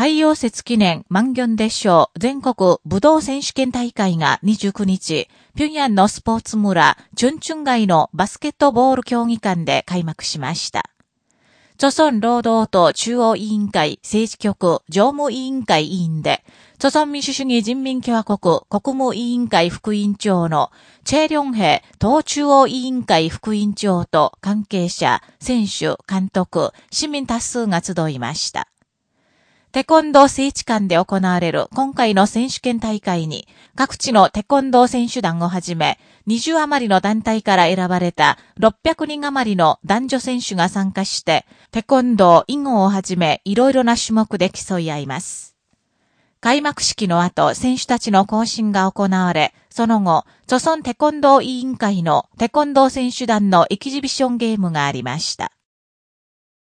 太陽節記念万元でしょう全国武道選手権大会が29日、平壌のスポーツ村、チュンチュン街のバスケットボール競技館で開幕しました。著村労働党中央委員会政治局常務委員会委員で、著村民主主義人民共和国国務委員会副委員長のチェ・リョンヘ党中央委員会副委員長と関係者、選手、監督、市民多数が集いました。テコンドー聖地館で行われる今回の選手権大会に、各地のテコンドー選手団をはじめ、20余りの団体から選ばれた600人余りの男女選手が参加して、テコンドー、囲碁をはじめ、いろいろな種目で競い合います。開幕式の後、選手たちの行進が行われ、その後、著村テコンドー委員会のテコンドー選手団のエキジビションゲームがありました。